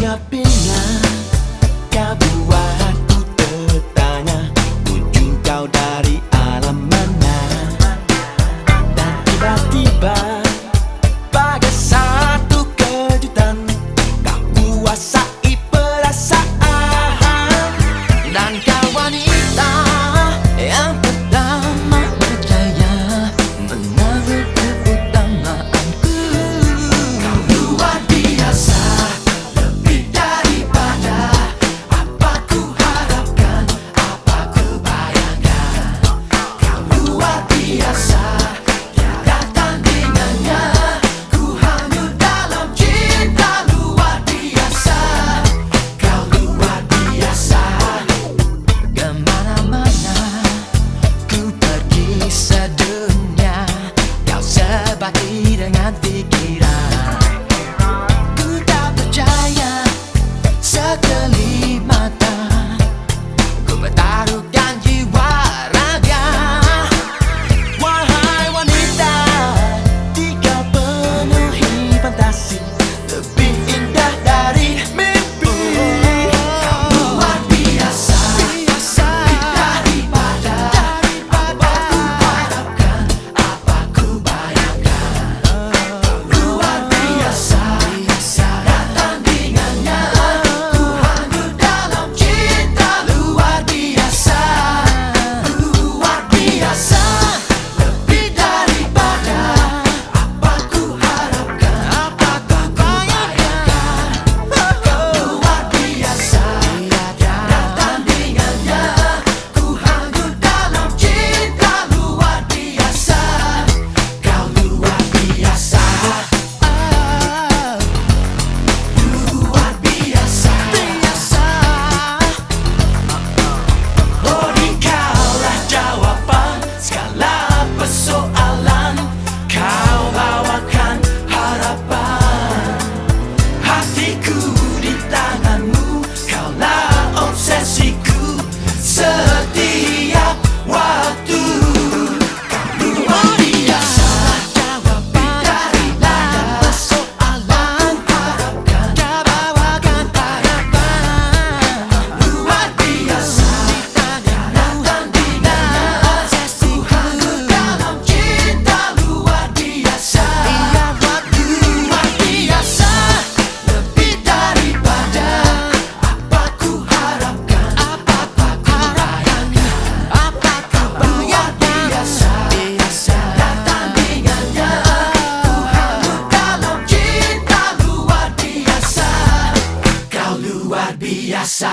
Yappina Kabuat ku tertanya Kunjung kau dari not the Biasa